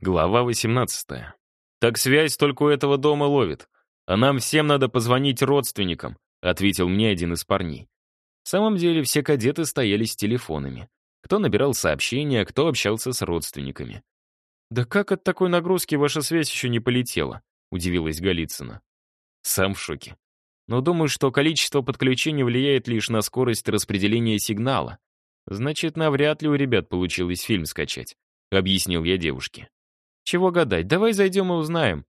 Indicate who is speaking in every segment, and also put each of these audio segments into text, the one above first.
Speaker 1: Глава 18. «Так связь только у этого дома ловит, а нам всем надо позвонить родственникам», ответил мне один из парней. В самом деле все кадеты стояли с телефонами. Кто набирал сообщения, кто общался с родственниками. «Да как от такой нагрузки ваша связь еще не полетела?» — удивилась Голицына. Сам в шоке. Но думаю, что количество подключений влияет лишь на скорость распределения сигнала. Значит, навряд ли у ребят получилось фильм скачать, — объяснил я девушке. Чего гадать, давай зайдем и узнаем.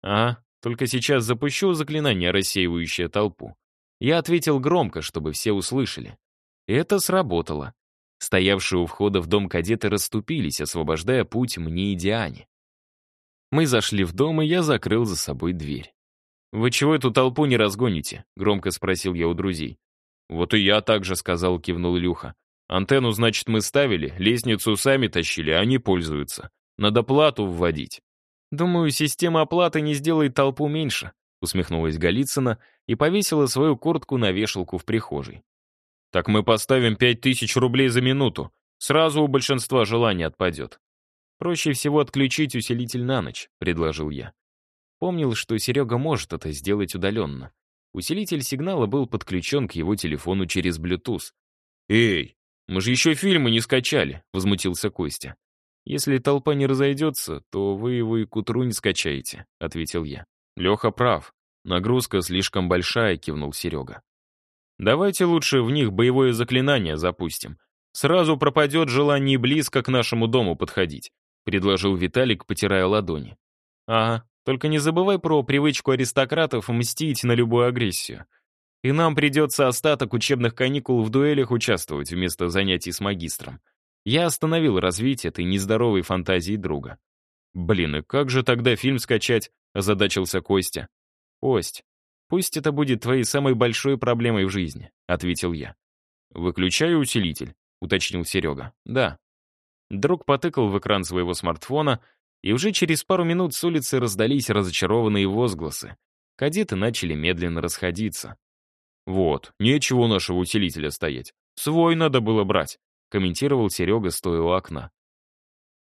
Speaker 1: А, только сейчас запущу заклинание, рассеивающее толпу. Я ответил громко, чтобы все услышали. Это сработало. Стоявшие у входа в дом кадеты расступились, освобождая путь мне и Диане. Мы зашли в дом, и я закрыл за собой дверь. «Вы чего эту толпу не разгоните?» — громко спросил я у друзей. «Вот и я так же сказал», — кивнул Илюха. «Антенну, значит, мы ставили, лестницу сами тащили, а они пользуются. Надо плату вводить». «Думаю, система оплаты не сделает толпу меньше», усмехнулась Голицына и повесила свою куртку на вешалку в прихожей. «Так мы поставим пять тысяч рублей за минуту. Сразу у большинства желание отпадет». «Проще всего отключить усилитель на ночь», — предложил я. Помнил, что Серега может это сделать удаленно. Усилитель сигнала был подключен к его телефону через Bluetooth. «Эй, мы же еще фильмы не скачали», — возмутился Костя. «Если толпа не разойдется, то вы его и к утру не скачаете», — ответил я. «Леха прав. Нагрузка слишком большая», — кивнул Серега. «Давайте лучше в них боевое заклинание запустим. Сразу пропадет желание близко к нашему дому подходить», — предложил Виталик, потирая ладони. «Ага, только не забывай про привычку аристократов мстить на любую агрессию. И нам придется остаток учебных каникул в дуэлях участвовать вместо занятий с магистром. Я остановил развитие этой нездоровой фантазии друга. «Блин, и как же тогда фильм скачать?» — озадачился Костя. «Кость, пусть это будет твоей самой большой проблемой в жизни», — ответил я. «Выключаю усилитель», — уточнил Серега. «Да». Друг потыкал в экран своего смартфона, и уже через пару минут с улицы раздались разочарованные возгласы. Кадеты начали медленно расходиться. «Вот, нечего у нашего усилителя стоять. Свой надо было брать», комментировал Серега, стоя у окна.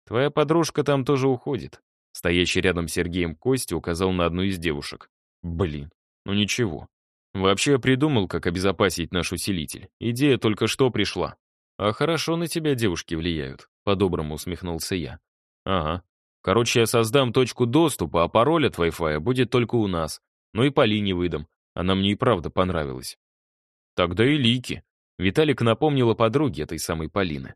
Speaker 1: «Твоя подружка там тоже уходит». Стоящий рядом с Сергеем Костя указал на одну из девушек. «Блин, ну ничего. Вообще я придумал, как обезопасить наш усилитель. Идея только что пришла. А хорошо на тебя девушки влияют», — по-доброму усмехнулся я. «Ага. Короче, я создам точку доступа, а пароль от Wi-Fi будет только у нас. Ну и по линии выдам. Она мне и правда понравилась». «Тогда и Лики», Виталик напомнил о подруге этой самой Полины.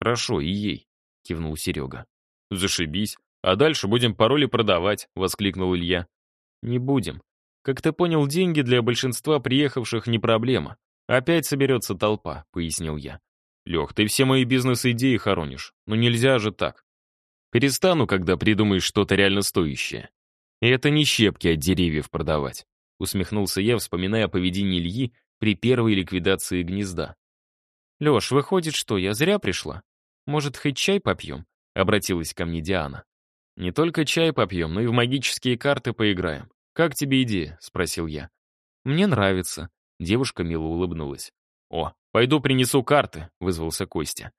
Speaker 1: «Хорошо, и ей», — кивнул Серега. «Зашибись. А дальше будем пароли продавать», — воскликнул Илья. «Не будем. Как ты понял, деньги для большинства приехавших не проблема. Опять соберется толпа», — пояснил я. «Лех, ты все мои бизнес-идеи хоронишь. Ну нельзя же так. Перестану, когда придумаешь что-то реально стоящее. И это не щепки от деревьев продавать», — усмехнулся я, вспоминая о поведении Ильи при первой ликвидации гнезда. «Леш, выходит, что я зря пришла? Может, хоть чай попьем?» — обратилась ко мне Диана. «Не только чай попьем, но и в магические карты поиграем. Как тебе идея?» — спросил я. «Мне нравится», — девушка мило улыбнулась. «О, пойду принесу карты», — вызвался Костя.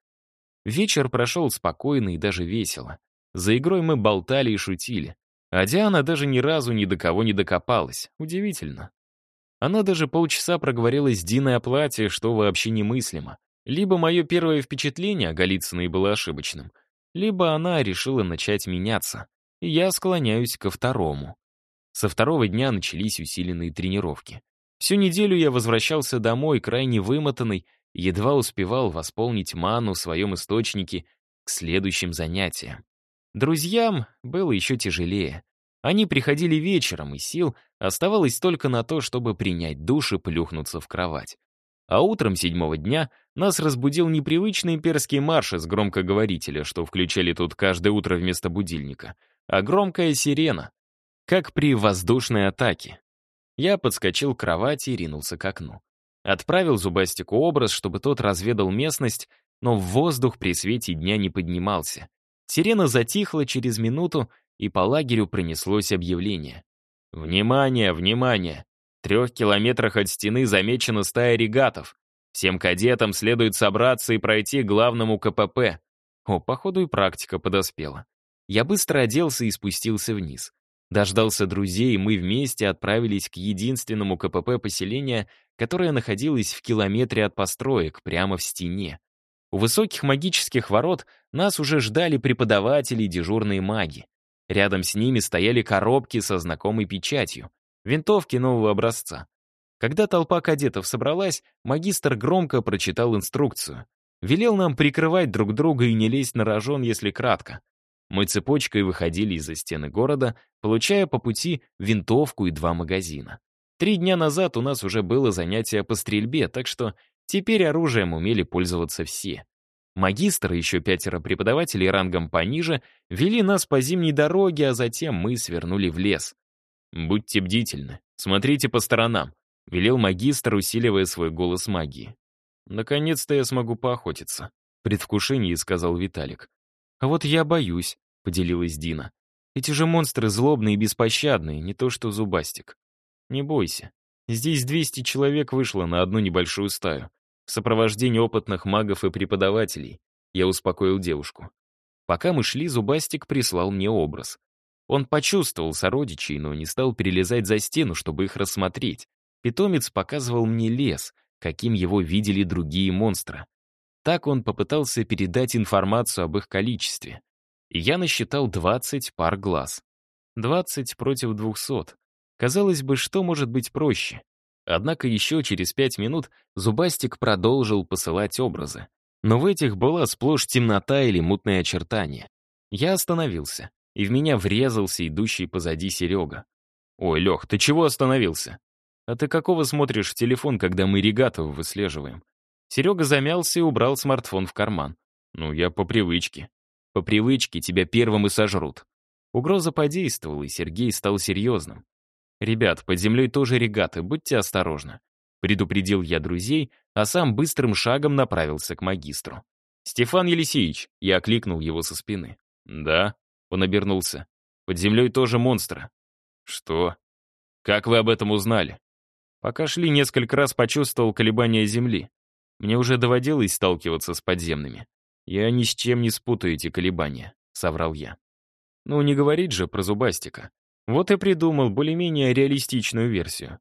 Speaker 1: Вечер прошел спокойно и даже весело. За игрой мы болтали и шутили. А Диана даже ни разу ни до кого не докопалась. Удивительно. Она даже полчаса проговорила с Диной о платье, что вообще немыслимо. Либо мое первое впечатление о Голицыной было ошибочным, либо она решила начать меняться. И я склоняюсь ко второму. Со второго дня начались усиленные тренировки. Всю неделю я возвращался домой, крайне вымотанный, едва успевал восполнить ману в своем источнике к следующим занятиям. Друзьям было еще тяжелее. Они приходили вечером, и сил оставалось только на то, чтобы принять душ и плюхнуться в кровать. А утром седьмого дня нас разбудил непривычный имперский марш из громкоговорителя, что включали тут каждое утро вместо будильника, а громкая сирена, как при воздушной атаке. Я подскочил к кровати и ринулся к окну. Отправил Зубастику образ, чтобы тот разведал местность, но в воздух при свете дня не поднимался. Сирена затихла через минуту, и по лагерю пронеслось объявление. «Внимание, внимание! В трех километрах от стены замечена стая регатов. Всем кадетам следует собраться и пройти к главному КПП». О, походу и практика подоспела. Я быстро оделся и спустился вниз. Дождался друзей, и мы вместе отправились к единственному КПП поселения, которое находилось в километре от построек, прямо в стене. У высоких магических ворот нас уже ждали преподаватели и дежурные маги. Рядом с ними стояли коробки со знакомой печатью, винтовки нового образца. Когда толпа кадетов собралась, магистр громко прочитал инструкцию. Велел нам прикрывать друг друга и не лезть на рожон, если кратко. Мы цепочкой выходили из-за стены города, получая по пути винтовку и два магазина. Три дня назад у нас уже было занятие по стрельбе, так что теперь оружием умели пользоваться все. Магистр и еще пятеро преподавателей рангом пониже вели нас по зимней дороге, а затем мы свернули в лес. «Будьте бдительны, смотрите по сторонам», — велел магистр, усиливая свой голос магии. «Наконец-то я смогу поохотиться», — предвкушение сказал Виталик. «А вот я боюсь», — поделилась Дина. «Эти же монстры злобные и беспощадные, не то что Зубастик. Не бойся. Здесь 200 человек вышло на одну небольшую стаю. В сопровождении опытных магов и преподавателей. Я успокоил девушку. Пока мы шли, Зубастик прислал мне образ. Он почувствовал сородичей, но не стал перелезать за стену, чтобы их рассмотреть. Питомец показывал мне лес, каким его видели другие монстры. Так он попытался передать информацию об их количестве. И я насчитал 20 пар глаз. 20 против 200. Казалось бы, что может быть проще? Однако еще через пять минут Зубастик продолжил посылать образы. Но в этих была сплошь темнота или мутные очертания. Я остановился, и в меня врезался идущий позади Серега. «Ой, Лех, ты чего остановился? А ты какого смотришь в телефон, когда мы регатов выслеживаем?» Серега замялся и убрал смартфон в карман. «Ну, я по привычке». «По привычке тебя первым и сожрут». Угроза подействовала, и Сергей стал серьезным. «Ребят, под землей тоже регаты, будьте осторожны». Предупредил я друзей, а сам быстрым шагом направился к магистру. «Стефан Елисеевич!» — я окликнул его со спины. «Да?» — он обернулся. «Под землей тоже монстры». «Что? Как вы об этом узнали?» Пока шли, несколько раз почувствовал колебания земли. Мне уже доводилось сталкиваться с подземными. Я ни с чем не спутаю эти колебания, соврал я. Ну, не говорить же про зубастика. Вот и придумал более-менее реалистичную версию.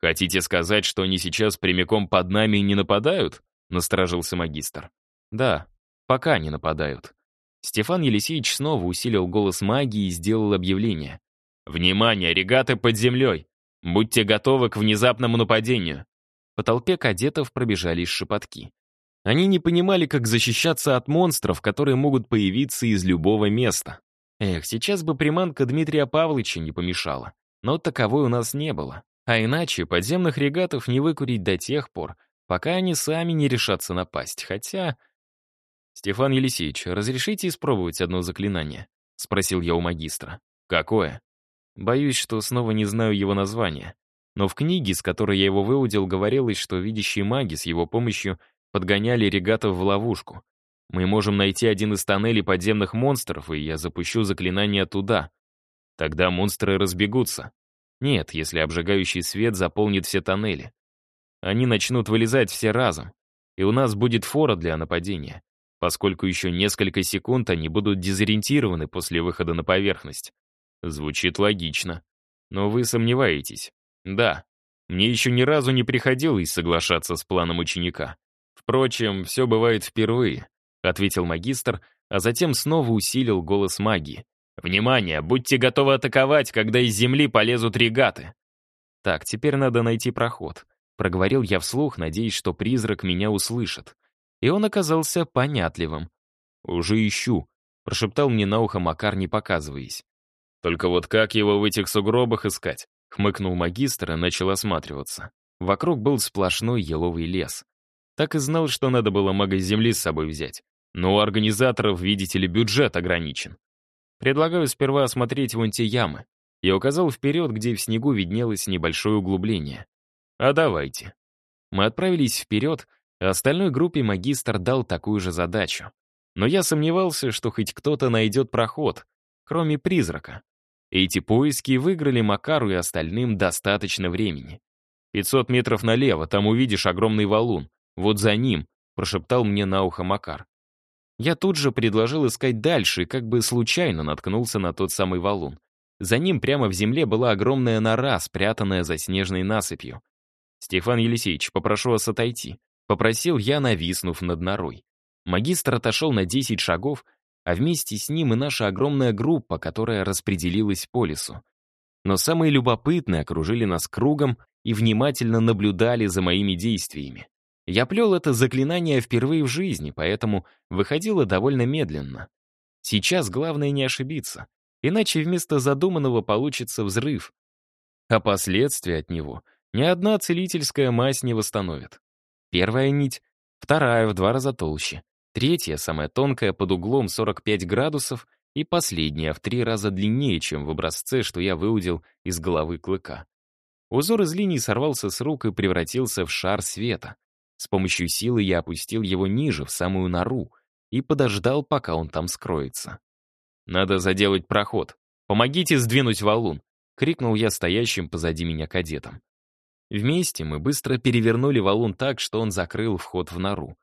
Speaker 1: Хотите сказать, что они сейчас прямиком под нами не нападают? Насторожился магистр. Да, пока не нападают. Стефан Елисеевич снова усилил голос магии и сделал объявление. «Внимание, регаты под землей! Будьте готовы к внезапному нападению. По толпе кадетов пробежались шепотки. Они не понимали, как защищаться от монстров, которые могут появиться из любого места. Эх, сейчас бы приманка Дмитрия Павловича не помешала. Но таковой у нас не было. А иначе подземных регатов не выкурить до тех пор, пока они сами не решатся напасть. Хотя... «Стефан Елисеевич, разрешите испробовать одно заклинание?» — спросил я у магистра. «Какое?» «Боюсь, что снова не знаю его названия. Но в книге, с которой я его выудил, говорилось, что видящие маги с его помощью подгоняли регатов в ловушку. Мы можем найти один из тоннелей подземных монстров, и я запущу заклинание туда. Тогда монстры разбегутся. Нет, если обжигающий свет заполнит все тоннели. Они начнут вылезать все разом, и у нас будет фора для нападения, поскольку еще несколько секунд они будут дезориентированы после выхода на поверхность. Звучит логично. Но вы сомневаетесь. Да, мне еще ни разу не приходилось соглашаться с планом ученика. Впрочем, все бывает впервые, ответил магистр, а затем снова усилил голос магии. «Внимание! Будьте готовы атаковать, когда из земли полезут регаты!» «Так, теперь надо найти проход», — проговорил я вслух, надеясь, что призрак меня услышит. И он оказался понятливым. «Уже ищу», — прошептал мне на ухо Макар, не показываясь. «Только вот как его в этих сугробах искать? Хмыкнул магистр и начал осматриваться. Вокруг был сплошной еловый лес. Так и знал, что надо было мага земли с собой взять. Но у организаторов, видите ли, бюджет ограничен. Предлагаю сперва осмотреть вон те ямы. Я указал вперед, где в снегу виднелось небольшое углубление. А давайте. Мы отправились вперед, а остальной группе магистр дал такую же задачу. Но я сомневался, что хоть кто-то найдет проход, кроме призрака. Эти поиски выиграли Макару и остальным достаточно времени. «Пятьсот метров налево, там увидишь огромный валун. Вот за ним», — прошептал мне на ухо Макар. Я тут же предложил искать дальше и как бы случайно наткнулся на тот самый валун. За ним прямо в земле была огромная нора, спрятанная за снежной насыпью. «Стефан Елисеевич, попрошу вас отойти», — попросил я, нависнув над норой. Магистр отошел на 10 шагов, а вместе с ним и наша огромная группа, которая распределилась по лесу. Но самые любопытные окружили нас кругом и внимательно наблюдали за моими действиями. Я плел это заклинание впервые в жизни, поэтому выходило довольно медленно. Сейчас главное не ошибиться, иначе вместо задуманного получится взрыв. А последствия от него ни одна целительская мазь не восстановит. Первая нить, вторая в два раза толще, третья, самая тонкая, под углом 45 градусов, и последняя в три раза длиннее, чем в образце, что я выудил из головы клыка. Узор из линий сорвался с рук и превратился в шар света. С помощью силы я опустил его ниже, в самую нору, и подождал, пока он там скроется. «Надо заделать проход. Помогите сдвинуть валун!» — крикнул я стоящим позади меня кадетам. Вместе мы быстро перевернули валун так, что он закрыл вход в нору.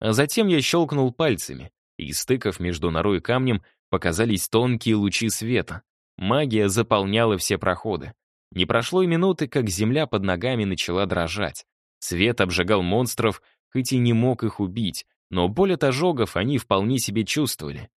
Speaker 1: А затем я щелкнул пальцами, и стыков между норой и камнем показались тонкие лучи света. Магия заполняла все проходы. Не прошло и минуты, как земля под ногами начала дрожать. Свет обжигал монстров, хоть и не мог их убить, но боль от ожогов они вполне себе чувствовали.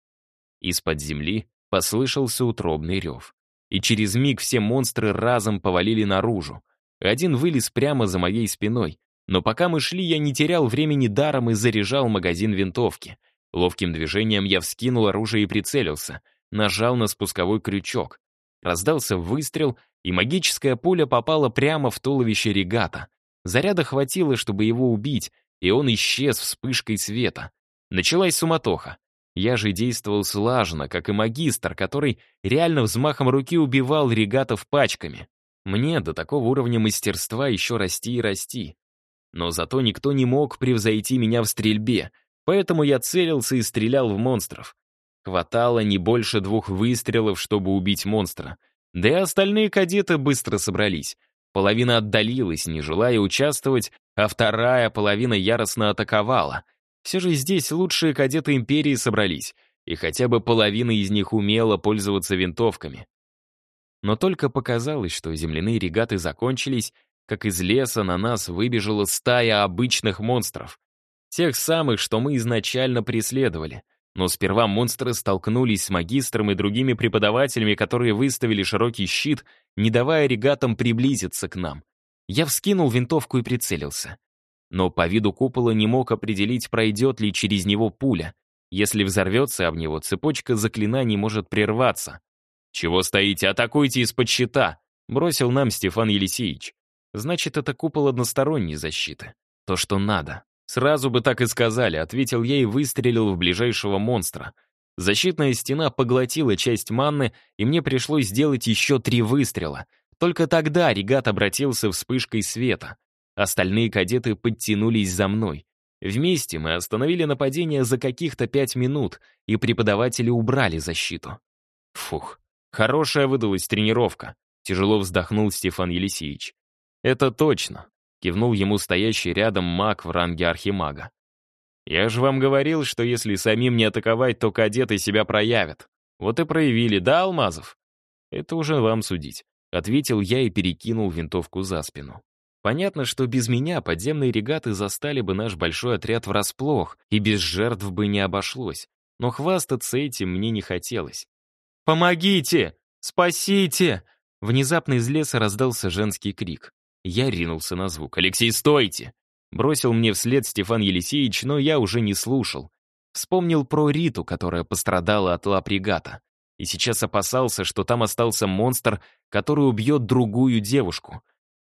Speaker 1: Из-под земли послышался утробный рев. И через миг все монстры разом повалили наружу. Один вылез прямо за моей спиной. Но пока мы шли, я не терял времени даром и заряжал магазин винтовки. Ловким движением я вскинул оружие и прицелился. Нажал на спусковой крючок. Раздался выстрел, и магическая пуля попала прямо в туловище регата. Заряда хватило, чтобы его убить, и он исчез вспышкой света. Началась суматоха. Я же действовал слаженно, как и магистр, который реально взмахом руки убивал регатов пачками. Мне до такого уровня мастерства еще расти и расти. Но зато никто не мог превзойти меня в стрельбе, поэтому я целился и стрелял в монстров. Хватало не больше двух выстрелов, чтобы убить монстра. Да и остальные кадеты быстро собрались. Половина отдалилась, не желая участвовать, а вторая половина яростно атаковала. Все же здесь лучшие кадеты Империи собрались, и хотя бы половина из них умела пользоваться винтовками. Но только показалось, что земляные регаты закончились, как из леса на нас выбежала стая обычных монстров. Тех самых, что мы изначально преследовали. Но сперва монстры столкнулись с магистром и другими преподавателями, которые выставили широкий щит, не давая регатам приблизиться к нам. Я вскинул винтовку и прицелился. Но по виду купола не мог определить, пройдет ли через него пуля. Если взорвется об него, цепочка заклинаний может прерваться. «Чего стоите? Атакуйте из-под щита!» — бросил нам Стефан Елисеевич. «Значит, это купол односторонней защиты. То, что надо». «Сразу бы так и сказали», — ответил я и выстрелил в ближайшего монстра. Защитная стена поглотила часть манны, и мне пришлось сделать еще три выстрела. Только тогда регат обратился вспышкой света. Остальные кадеты подтянулись за мной. Вместе мы остановили нападение за каких-то пять минут, и преподаватели убрали защиту. Фух, хорошая выдалась тренировка. Тяжело вздохнул Стефан Елисеевич. Это точно кивнул ему стоящий рядом маг в ранге архимага. «Я же вам говорил, что если самим не атаковать, то кадеты себя проявят. Вот и проявили, да, Алмазов?» «Это уже вам судить», — ответил я и перекинул винтовку за спину. Понятно, что без меня подземные регаты застали бы наш большой отряд врасплох, и без жертв бы не обошлось. Но хвастаться этим мне не хотелось. «Помогите! Спасите!» Внезапно из леса раздался женский крик. Я ринулся на звук. «Алексей, стойте!» Бросил мне вслед Стефан Елисеевич, но я уже не слушал. Вспомнил про Риту, которая пострадала от лап регата. И сейчас опасался, что там остался монстр, который убьет другую девушку.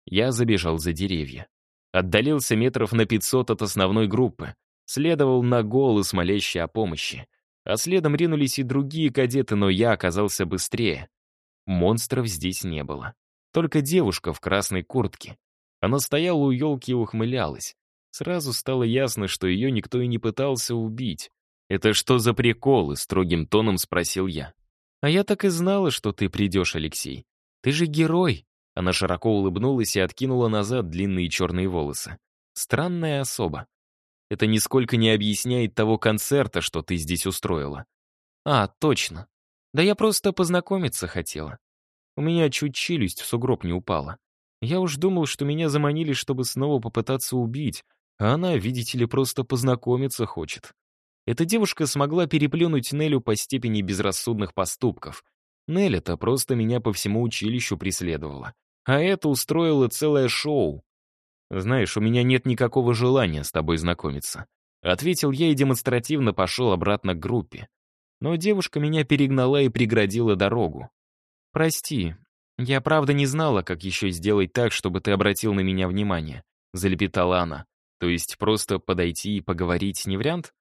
Speaker 1: Я забежал за деревья. Отдалился метров на 500 от основной группы. Следовал на голос, молящий о помощи. А следом ринулись и другие кадеты, но я оказался быстрее. Монстров здесь не было. Только девушка в красной куртке. Она стояла у елки и ухмылялась. Сразу стало ясно, что ее никто и не пытался убить. «Это что за приколы?» — строгим тоном спросил я. «А я так и знала, что ты придешь, Алексей. Ты же герой!» Она широко улыбнулась и откинула назад длинные черные волосы. Странная особа. Это нисколько не объясняет того концерта, что ты здесь устроила.
Speaker 2: А, точно. Да я просто познакомиться хотела. У меня чуть челюсть в сугроб не упала. Я уж думал, что меня заманили, чтобы снова попытаться убить, а она, видите ли, просто познакомиться хочет. Эта девушка смогла переплюнуть Нелю по степени безрассудных поступков. Неля-то просто меня по всему училищу преследовала. А это устроило целое шоу. «Знаешь, у меня нет никакого желания с тобой знакомиться», ответил я и демонстративно пошел обратно к группе. Но девушка меня перегнала и преградила дорогу. «Прости, я правда не знала, как еще сделать так, чтобы ты обратил на меня внимание», залепетала она. «То есть просто подойти и поговорить не вариант?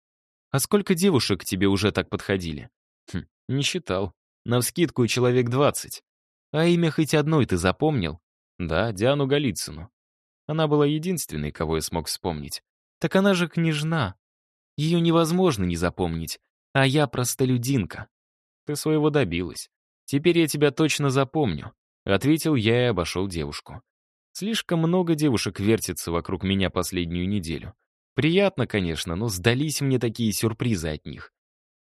Speaker 2: А сколько девушек к тебе уже так подходили?» «Хм, не считал. Навскидку человек двадцать. А имя хоть одной ты запомнил?» «Да, Диану Голицыну. Она была единственной, кого я смог вспомнить. Так она же княжна. Ее невозможно не запомнить. А я простолюдинка. Ты своего добилась. Теперь я тебя точно запомню. Ответил я и обошел девушку. Слишком много девушек вертится вокруг меня последнюю неделю. Приятно, конечно, но сдались мне такие сюрпризы от них.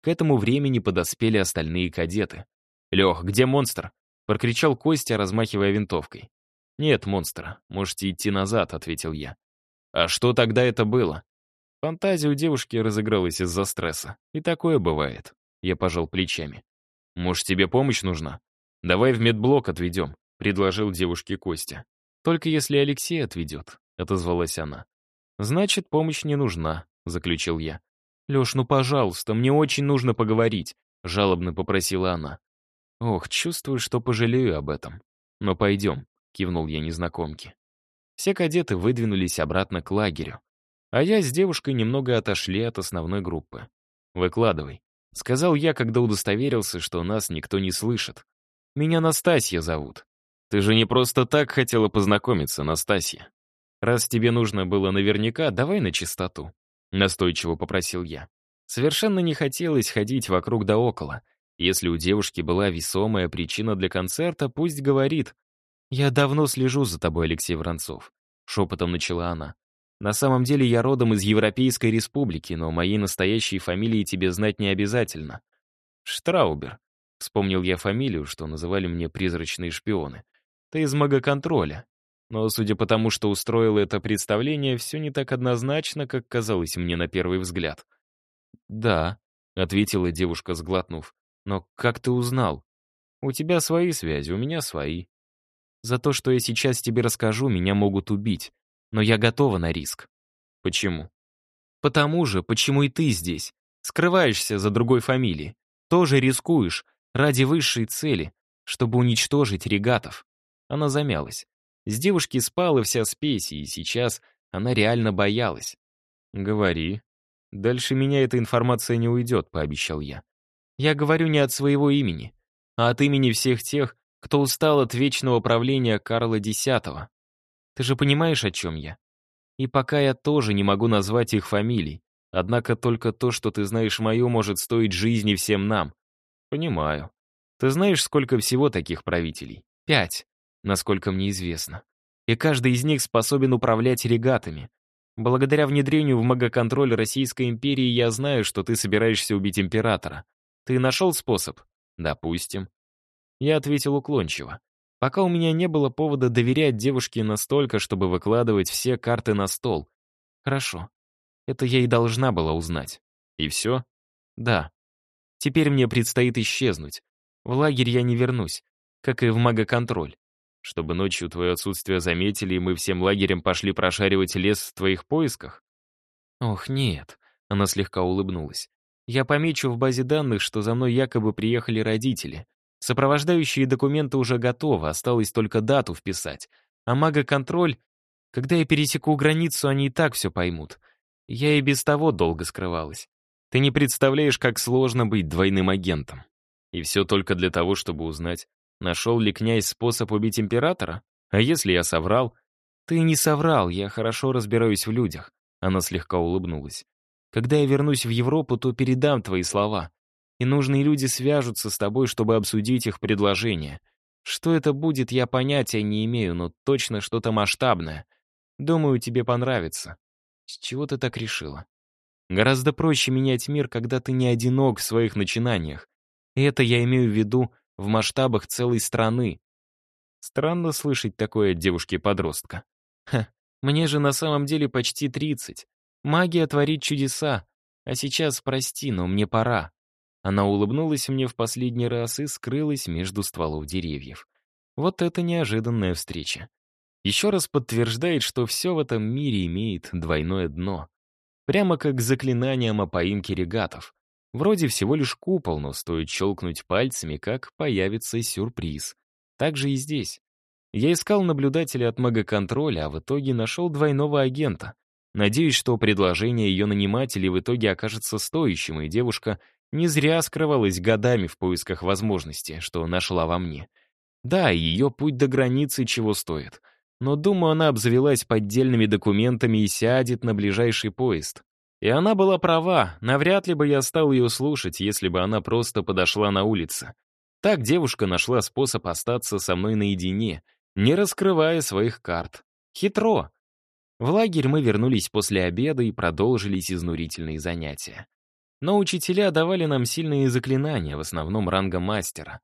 Speaker 2: К этому времени подоспели остальные кадеты. «Лех, где монстр?» — прокричал Костя, размахивая винтовкой. «Нет монстра, можете идти назад», — ответил я. «А что тогда это было?» Фантазия у девушки разыгралась из-за стресса. И такое бывает. Я пожал плечами. «Может, тебе помощь нужна? Давай в медблок отведем», — предложил девушке Костя. «Только если Алексей отведет», — отозвалась она. «Значит, помощь не нужна», — заключил я. «Леш, ну пожалуйста, мне очень нужно поговорить», — жалобно попросила она. «Ох, чувствую, что пожалею об этом. Но пойдем кивнул я незнакомке. Все кадеты выдвинулись обратно к лагерю, а я с девушкой немного отошли от основной группы. «Выкладывай», — сказал я, когда удостоверился, что нас никто не слышит. «Меня Настасья зовут. Ты же не просто так хотела познакомиться, Настасья. Раз тебе нужно было наверняка, давай на чистоту», — настойчиво попросил я. Совершенно не хотелось ходить вокруг да около. Если у девушки была весомая причина для концерта, пусть говорит, «Я давно слежу за тобой, Алексей Воронцов», — шепотом начала она. «На самом деле я родом из Европейской Республики, но моей настоящей фамилии тебе знать не обязательно. Штраубер», — вспомнил я фамилию, что называли мне призрачные шпионы. «Ты из магоконтроля. Но, судя по тому, что устроило это представление, все не так однозначно, как казалось мне на первый взгляд». «Да», — ответила девушка, сглотнув. «Но как ты узнал? У тебя свои связи, у меня свои. За то, что я сейчас тебе расскажу, меня могут убить. Но я готова на риск. Почему? Потому же, почему и ты здесь. Скрываешься за другой фамилией. Тоже рискуешь ради высшей цели, чтобы уничтожить регатов. Она замялась. С девушки спала вся спесь, и сейчас она реально боялась. «Говори. Дальше меня эта информация не уйдет», — пообещал я. «Я говорю не от своего имени, а от имени всех тех, кто устал от вечного правления Карла X. Ты же понимаешь, о чем я? И пока я тоже не могу назвать их фамилий, однако только то, что ты знаешь мою, может стоить жизни всем нам. Понимаю. Ты знаешь, сколько всего таких правителей? Пять, насколько мне известно. И каждый из них способен управлять регатами. Благодаря внедрению в магоконтроль Российской империи я знаю, что ты собираешься убить императора. Ты нашел способ? Допустим. Я ответил уклончиво. Пока у меня не было повода доверять девушке настолько, чтобы выкладывать все карты на стол. Хорошо. Это я и должна была узнать. И все? Да. Теперь мне предстоит исчезнуть. В лагерь я не вернусь, как и в магоконтроль. Чтобы ночью твое отсутствие заметили, и мы всем лагерем пошли прошаривать лес в твоих поисках? Ох, нет. Она слегка улыбнулась. Я помечу в базе данных, что за мной якобы приехали родители. Сопровождающие документы уже готовы, осталось только дату вписать. А мага-контроль, когда я пересеку границу, они и так все поймут. Я и без того долго скрывалась. Ты не представляешь, как сложно быть двойным агентом. И все только для того, чтобы узнать, нашел ли князь способ убить императора? А если я соврал? Ты не соврал, я хорошо разбираюсь в людях. Она слегка улыбнулась. Когда я вернусь в Европу, то передам твои слова и нужные люди свяжутся с тобой, чтобы обсудить их предложение. Что это будет, я понятия не имею, но точно что-то масштабное. Думаю, тебе понравится. С чего ты так решила? Гораздо проще менять мир, когда ты не одинок в своих начинаниях. И это я имею в виду в масштабах целой страны. Странно слышать такое от девушки-подростка. Ха, мне же на самом деле почти 30. Магия творит чудеса. А сейчас, прости, но мне пора. Она улыбнулась мне в последний раз и скрылась между стволов деревьев. Вот это неожиданная встреча. Еще раз подтверждает, что все в этом мире имеет двойное дно. Прямо как заклинанием о поимке регатов. Вроде всего лишь купол, но стоит щелкнуть пальцами, как появится сюрприз. Так же и здесь. Я искал наблюдателя от магоконтроля, а в итоге нашел двойного агента. Надеюсь, что предложение ее нанимателей в итоге окажется стоящим, и девушка не зря скрывалась годами в поисках возможности, что нашла во мне. Да, ее путь до границы чего стоит — но, думаю, она обзавелась поддельными документами и сядет на ближайший поезд. И она была права, навряд ли бы я стал ее слушать, если бы она просто подошла на улице. Так девушка нашла способ остаться со мной наедине, не раскрывая своих карт. Хитро. В лагерь мы вернулись после обеда и продолжились изнурительные занятия. Но учителя давали нам сильные заклинания, в основном ранга мастера.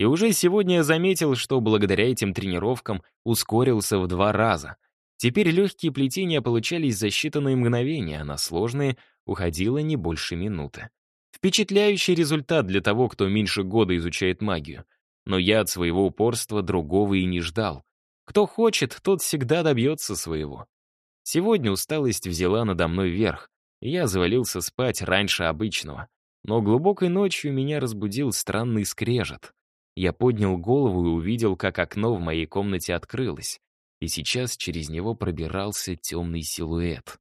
Speaker 2: И уже сегодня я заметил, что благодаря этим тренировкам ускорился в два раза. Теперь легкие плетения получались за считанные мгновения, а на сложные уходило не больше минуты. Впечатляющий результат для того, кто меньше года изучает магию. Но я от своего упорства другого и не ждал. Кто хочет, тот всегда добьется своего. Сегодня усталость взяла надо мной верх, и я завалился спать раньше обычного. Но глубокой ночью меня разбудил странный скрежет. Я поднял голову и увидел, как окно в моей комнате открылось, и сейчас через него пробирался темный силуэт.